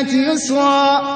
الْمُقِيمَةِ يُسْرًا